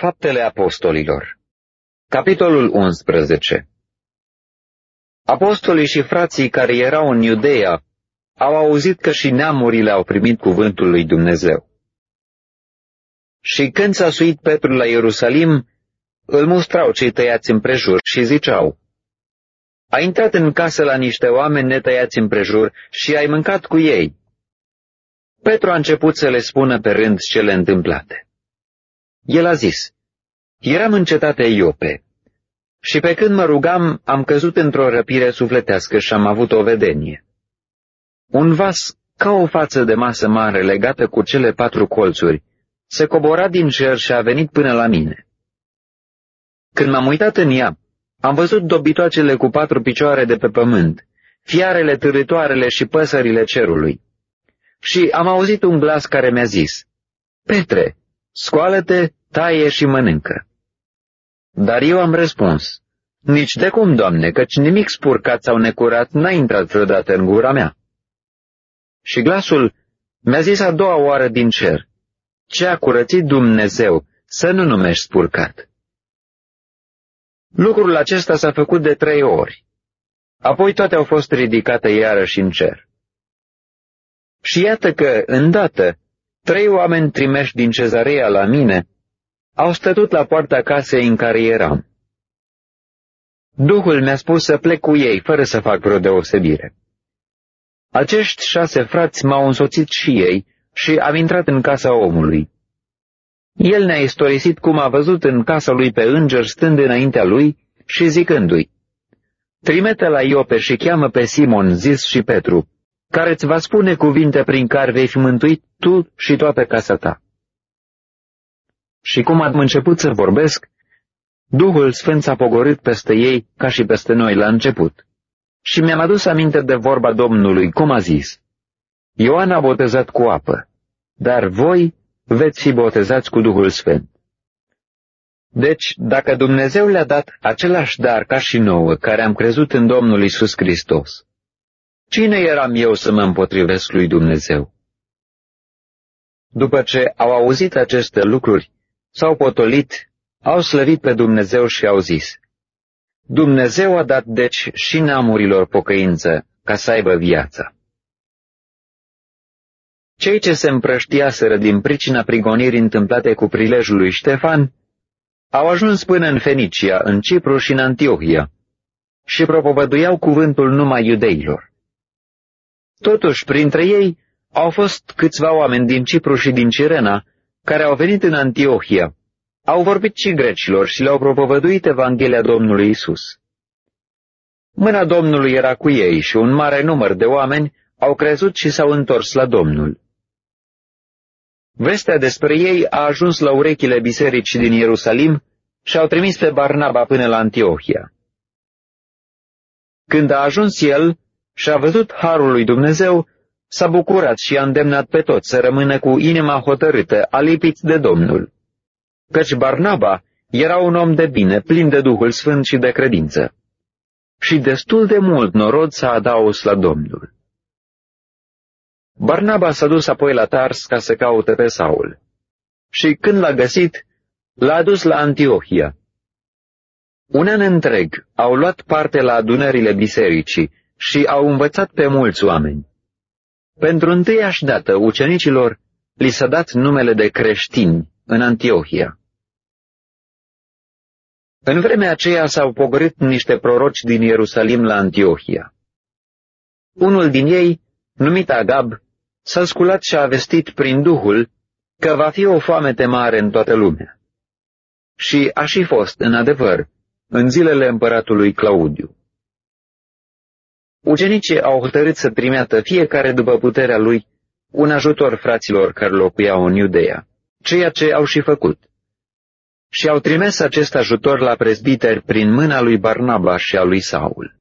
Faptele Apostolilor Capitolul 11 Apostolii și frații care erau în Iudeea au auzit că și neamurile au primit cuvântul lui Dumnezeu. Și când s-a suit Petru la Ierusalim, îl mustrau cei tăiați împrejur și ziceau, A intrat în casă la niște oameni netăiați împrejur și ai mâncat cu ei. Petru a început să le spună pe rând cele întâmplate. El a zis, Eram în cetatea Iope și pe când mă rugam, am căzut într-o răpire sufletească și am avut o vedenie. Un vas ca o față de masă mare legată cu cele patru colțuri se cobora din cer și a venit până la mine. Când m-am uitat în ea, am văzut dobitoacele cu patru picioare de pe pământ, fiarele târătoarele și păsările cerului. Și am auzit un glas care mi-a zis, Petre, scoală-te, taie și mănâncă. Dar eu am răspuns, nici de cum, Doamne, căci nimic spurcat sau necurat n-a intrat vreodată în gura mea. Și glasul mi-a zis a doua oară din cer, ce a curățit Dumnezeu să nu numești spurcat. Lucrul acesta s-a făcut de trei ori. Apoi toate au fost ridicate iarăși în cer. Și iată că, îndată, trei oameni trimeși din cezarea la mine au stătut la poarta casei în care eram. Duhul mi-a spus să plec cu ei, fără să fac vreo deosebire. Acești șase frați m-au însoțit și ei și am intrat în casa omului. El ne-a istorisit cum a văzut în casa lui pe înger stând înaintea lui și zicându-i, Trimete la Iope și cheamă pe Simon, zis și Petru, care îți va spune cuvinte prin care vei fi mântuit tu și toată casa ta. Și cum am început să vorbesc, Duhul Sfânt s-a pogorât peste ei ca și peste noi la început. Și mi-am adus aminte de vorba Domnului, cum a zis, Ioan a botezat cu apă, dar voi veți fi botezați cu Duhul Sfânt. Deci, dacă Dumnezeu le-a dat același dar ca și nouă, care am crezut în Domnul Isus Hristos, cine eram eu să mă împotrivesc lui Dumnezeu? După ce au auzit aceste lucruri, s-au potolit, au slăvit pe Dumnezeu și au zis, Dumnezeu a dat deci și neamurilor pocăință ca să aibă viața. Cei ce se împrăștiaseră din pricina prigonirii întâmplate cu prilejul lui Ștefan au ajuns până în Fenicia, în Cipru și în Antiohia și propovăduiau cuvântul numai iudeilor. Totuși, printre ei au fost câțiva oameni din Cipru și din Cirena care au venit în Antiohia, au vorbit și grecilor și le-au propovăduit Evanghelia Domnului Isus. Mâna Domnului era cu ei și un mare număr de oameni au crezut și s-au întors la Domnul. Vestea despre ei a ajuns la urechile bisericii din Ierusalim și au trimis pe Barnaba până la Antiohia. Când a ajuns el și a văzut harul lui Dumnezeu, s-a bucurat și a îndemnat pe toți să rămână cu inima hotărâtă, alipiți de Domnul. Căci Barnaba era un om de bine, plin de Duhul Sfânt și de credință. Și destul de mult norod s-a adaus la Domnul. Barnaba s-a dus apoi la Tars ca să caute pe Saul. Și când l-a găsit, l-a adus la Antiohia. Un an întreg au luat parte la adunările bisericii și au învățat pe mulți oameni. Pentru întâiași dată ucenicilor li s-a dat numele de creștini în Antiohia. În vremea aceea s-au pogorât niște proroci din Ierusalim la Antiohia. Unul din ei, numit Agab, s-a sculat și a vestit prin Duhul că va fi o foamete mare în toată lumea. Și a și fost, în adevăr, în zilele împăratului Claudiu. Ucenicii au hotărât să trimeată fiecare după puterea lui un ajutor fraților care locuiau în Iudeea, ceea ce au și făcut. Și au trimis acest ajutor la prezbiteri prin mâna lui Barnaba și a lui Saul.